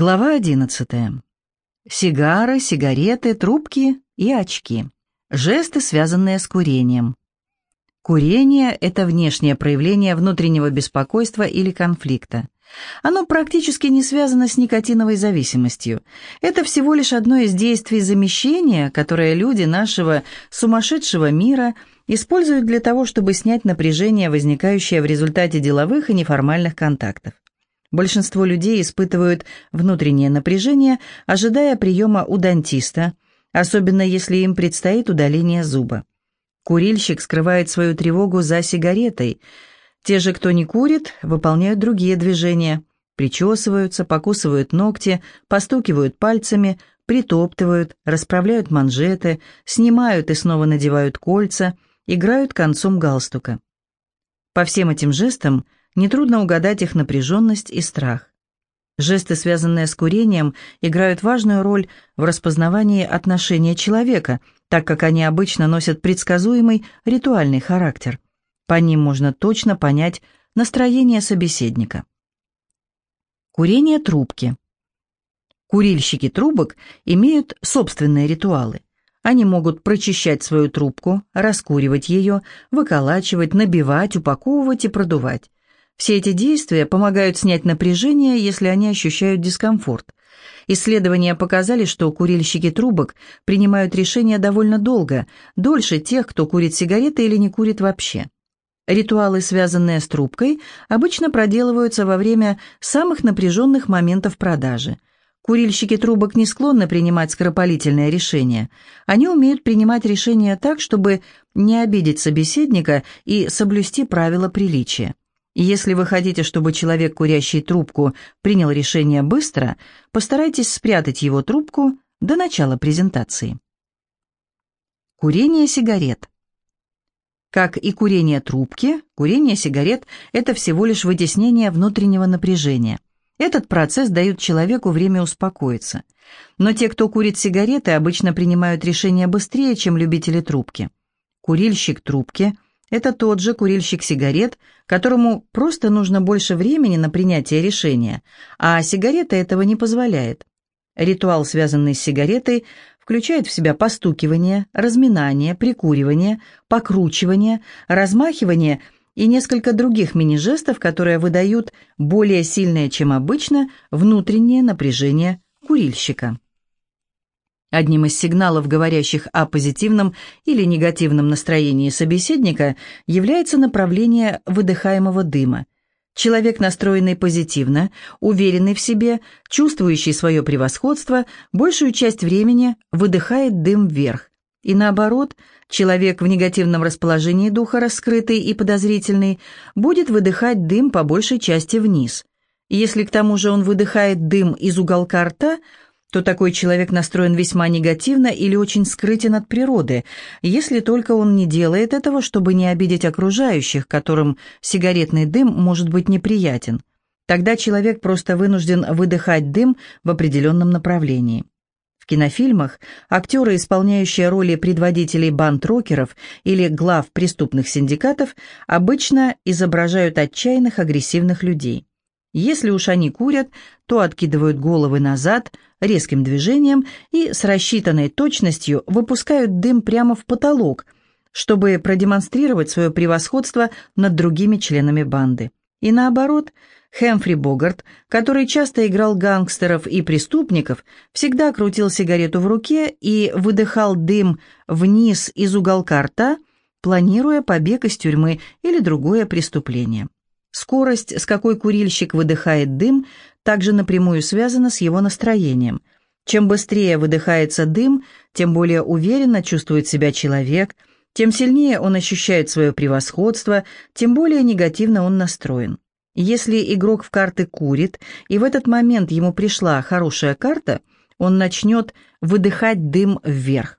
Глава 11. Сигары, сигареты, трубки и очки. Жесты, связанные с курением. Курение – это внешнее проявление внутреннего беспокойства или конфликта. Оно практически не связано с никотиновой зависимостью. Это всего лишь одно из действий замещения, которое люди нашего сумасшедшего мира используют для того, чтобы снять напряжение, возникающее в результате деловых и неформальных контактов. Большинство людей испытывают внутреннее напряжение, ожидая приема у дантиста, особенно если им предстоит удаление зуба. Курильщик скрывает свою тревогу за сигаретой. Те же, кто не курит, выполняют другие движения. Причесываются, покусывают ногти, постукивают пальцами, притоптывают, расправляют манжеты, снимают и снова надевают кольца, играют концом галстука. По всем этим жестам – Нетрудно угадать их напряженность и страх. Жесты, связанные с курением, играют важную роль в распознавании отношения человека, так как они обычно носят предсказуемый ритуальный характер. По ним можно точно понять настроение собеседника. Курение трубки. Курильщики трубок имеют собственные ритуалы. Они могут прочищать свою трубку, раскуривать ее, выколачивать, набивать, упаковывать и продувать. Все эти действия помогают снять напряжение, если они ощущают дискомфорт. Исследования показали, что курильщики трубок принимают решения довольно долго, дольше тех, кто курит сигареты или не курит вообще. Ритуалы, связанные с трубкой, обычно проделываются во время самых напряженных моментов продажи. Курильщики трубок не склонны принимать скоропалительные решения. Они умеют принимать решения так, чтобы не обидеть собеседника и соблюсти правила приличия. Если вы хотите, чтобы человек, курящий трубку, принял решение быстро, постарайтесь спрятать его трубку до начала презентации. Курение сигарет. Как и курение трубки, курение сигарет – это всего лишь вытеснение внутреннего напряжения. Этот процесс дает человеку время успокоиться. Но те, кто курит сигареты, обычно принимают решения быстрее, чем любители трубки. Курильщик трубки – это тот же курильщик сигарет, которому просто нужно больше времени на принятие решения, а сигарета этого не позволяет. Ритуал, связанный с сигаретой, включает в себя постукивание, разминание, прикуривание, покручивание, размахивание и несколько других мини-жестов, которые выдают более сильное, чем обычно, внутреннее напряжение курильщика. Одним из сигналов, говорящих о позитивном или негативном настроении собеседника, является направление выдыхаемого дыма. Человек, настроенный позитивно, уверенный в себе, чувствующий свое превосходство, большую часть времени выдыхает дым вверх. И наоборот, человек в негативном расположении духа, раскрытый и подозрительный, будет выдыхать дым по большей части вниз. Если к тому же он выдыхает дым из уголка рта – то такой человек настроен весьма негативно или очень скрытен от природы, если только он не делает этого, чтобы не обидеть окружающих, которым сигаретный дым может быть неприятен. Тогда человек просто вынужден выдыхать дым в определенном направлении. В кинофильмах актеры, исполняющие роли предводителей банд-рокеров или глав преступных синдикатов, обычно изображают отчаянных агрессивных людей. Если уж они курят, то откидывают головы назад резким движением и с рассчитанной точностью выпускают дым прямо в потолок, чтобы продемонстрировать свое превосходство над другими членами банды. И наоборот, Хэмфри Богарт, который часто играл гангстеров и преступников, всегда крутил сигарету в руке и выдыхал дым вниз из уголка рта, планируя побег из тюрьмы или другое преступление. Скорость, с какой курильщик выдыхает дым, также напрямую связана с его настроением. Чем быстрее выдыхается дым, тем более уверенно чувствует себя человек, тем сильнее он ощущает свое превосходство, тем более негативно он настроен. Если игрок в карты курит, и в этот момент ему пришла хорошая карта, он начнет выдыхать дым вверх.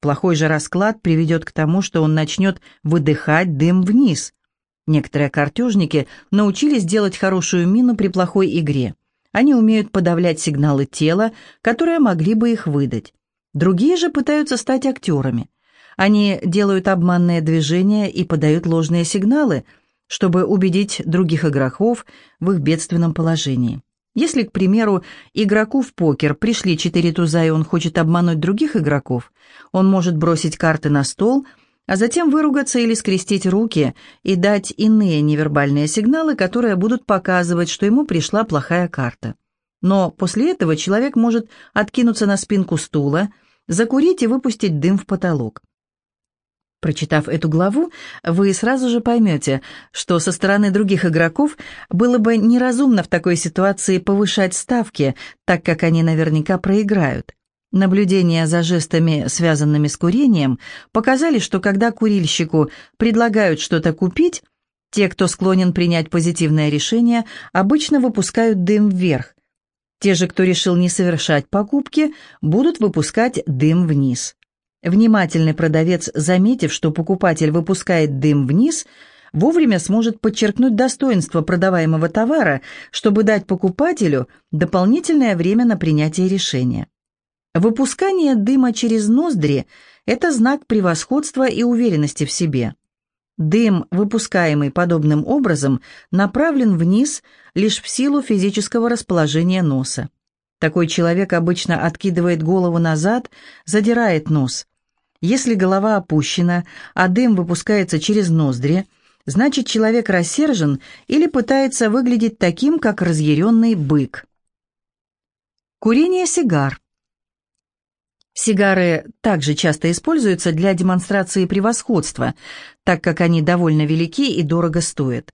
Плохой же расклад приведет к тому, что он начнет выдыхать дым вниз – Некоторые картежники научились делать хорошую мину при плохой игре. Они умеют подавлять сигналы тела, которые могли бы их выдать. Другие же пытаются стать актерами. Они делают обманные движения и подают ложные сигналы, чтобы убедить других игроков в их бедственном положении. Если, к примеру, игроку в покер пришли четыре туза, и он хочет обмануть других игроков, он может бросить карты на стол, а затем выругаться или скрестить руки и дать иные невербальные сигналы, которые будут показывать, что ему пришла плохая карта. Но после этого человек может откинуться на спинку стула, закурить и выпустить дым в потолок. Прочитав эту главу, вы сразу же поймете, что со стороны других игроков было бы неразумно в такой ситуации повышать ставки, так как они наверняка проиграют. Наблюдения за жестами, связанными с курением, показали, что когда курильщику предлагают что-то купить, те, кто склонен принять позитивное решение, обычно выпускают дым вверх. Те же, кто решил не совершать покупки, будут выпускать дым вниз. Внимательный продавец, заметив, что покупатель выпускает дым вниз, вовремя сможет подчеркнуть достоинство продаваемого товара, чтобы дать покупателю дополнительное время на принятие решения. Выпускание дыма через ноздри – это знак превосходства и уверенности в себе. Дым, выпускаемый подобным образом, направлен вниз лишь в силу физического расположения носа. Такой человек обычно откидывает голову назад, задирает нос. Если голова опущена, а дым выпускается через ноздри, значит человек рассержен или пытается выглядеть таким, как разъяренный бык. Курение сигар. Сигары также часто используются для демонстрации превосходства, так как они довольно велики и дорого стоят.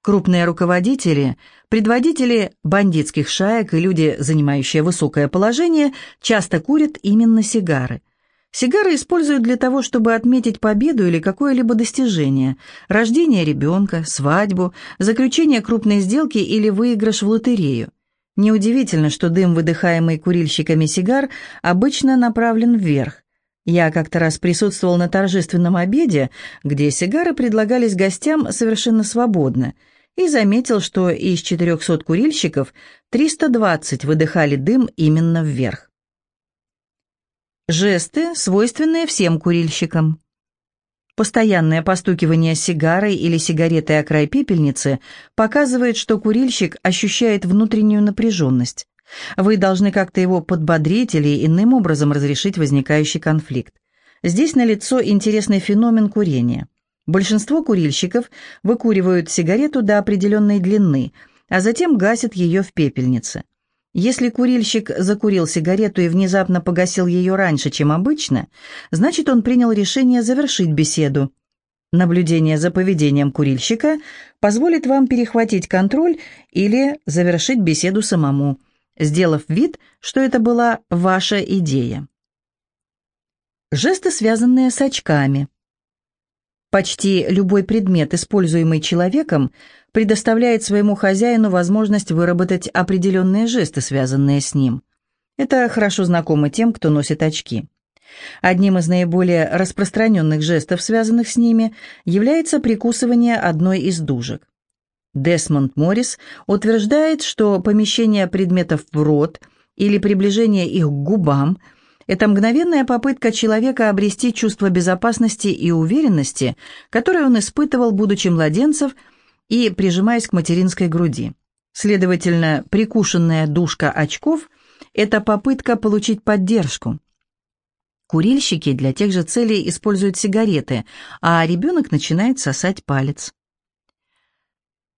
Крупные руководители, предводители бандитских шаек и люди, занимающие высокое положение, часто курят именно сигары. Сигары используют для того, чтобы отметить победу или какое-либо достижение, рождение ребенка, свадьбу, заключение крупной сделки или выигрыш в лотерею. Неудивительно, что дым, выдыхаемый курильщиками сигар, обычно направлен вверх. Я как-то раз присутствовал на торжественном обеде, где сигары предлагались гостям совершенно свободно, и заметил, что из 400 курильщиков 320 выдыхали дым именно вверх. Жесты, свойственные всем курильщикам. Постоянное постукивание сигарой или сигаретой о край пепельницы показывает, что курильщик ощущает внутреннюю напряженность. Вы должны как-то его подбодрить или иным образом разрешить возникающий конфликт. Здесь налицо интересный феномен курения. Большинство курильщиков выкуривают сигарету до определенной длины, а затем гасят ее в пепельнице. Если курильщик закурил сигарету и внезапно погасил ее раньше, чем обычно, значит, он принял решение завершить беседу. Наблюдение за поведением курильщика позволит вам перехватить контроль или завершить беседу самому, сделав вид, что это была ваша идея. Жесты, связанные с очками. Почти любой предмет, используемый человеком, предоставляет своему хозяину возможность выработать определенные жесты, связанные с ним. Это хорошо знакомо тем, кто носит очки. Одним из наиболее распространенных жестов, связанных с ними, является прикусывание одной из дужек. Десмонд Моррис утверждает, что помещение предметов в рот или приближение их к губам – это мгновенная попытка человека обрести чувство безопасности и уверенности, которое он испытывал, будучи младенцем и прижимаясь к материнской груди. Следовательно, прикушенная дужка очков – это попытка получить поддержку. Курильщики для тех же целей используют сигареты, а ребенок начинает сосать палец.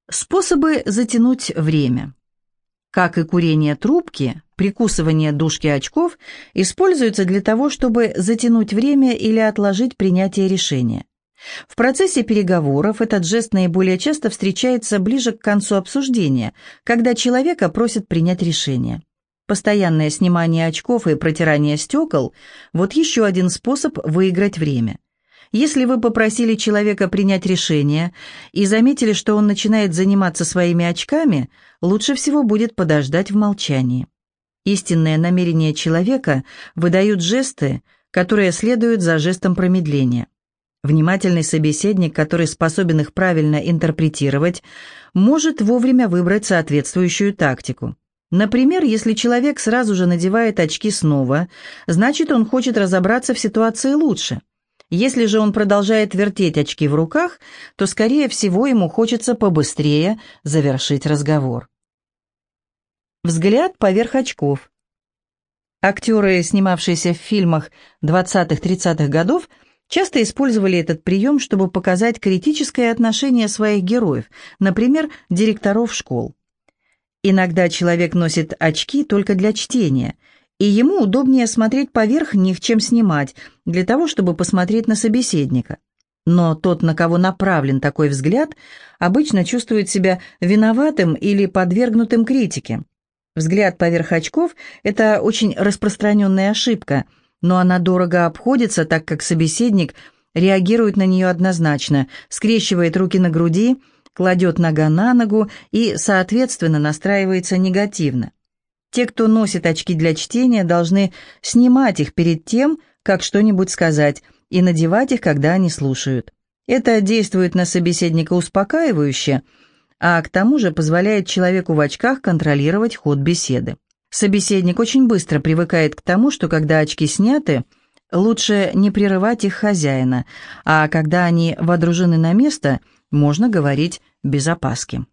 Способы затянуть время. Как и курение трубки, прикусывание дужки очков используется для того, чтобы затянуть время или отложить принятие решения. В процессе переговоров этот жест наиболее часто встречается ближе к концу обсуждения, когда человека просят принять решение. Постоянное снимание очков и протирание стекол – вот еще один способ выиграть время. Если вы попросили человека принять решение и заметили, что он начинает заниматься своими очками, лучше всего будет подождать в молчании. Истинное намерение человека выдают жесты, которые следуют за жестом промедления. Внимательный собеседник, который способен их правильно интерпретировать, может вовремя выбрать соответствующую тактику. Например, если человек сразу же надевает очки снова, значит он хочет разобраться в ситуации лучше. Если же он продолжает вертеть очки в руках, то, скорее всего, ему хочется побыстрее завершить разговор. Взгляд поверх очков. Актеры, снимавшиеся в фильмах 20-30-х годов, часто использовали этот прием, чтобы показать критическое отношение своих героев, например, директоров школ. Иногда человек носит очки только для чтения, и ему удобнее смотреть поверх них, чем снимать, для того, чтобы посмотреть на собеседника. Но тот, на кого направлен такой взгляд, обычно чувствует себя виноватым или подвергнутым критике. Взгляд поверх очков – это очень распространенная ошибка, но она дорого обходится, так как собеседник реагирует на нее однозначно, скрещивает руки на груди, кладет нога на ногу и, соответственно, настраивается негативно. Те, кто носит очки для чтения, должны снимать их перед тем, как что-нибудь сказать, и надевать их, когда они слушают. Это действует на собеседника успокаивающе – а к тому же позволяет человеку в очках контролировать ход беседы. Собеседник очень быстро привыкает к тому, что когда очки сняты, лучше не прерывать их хозяина, а когда они водружены на место, можно говорить без опаски.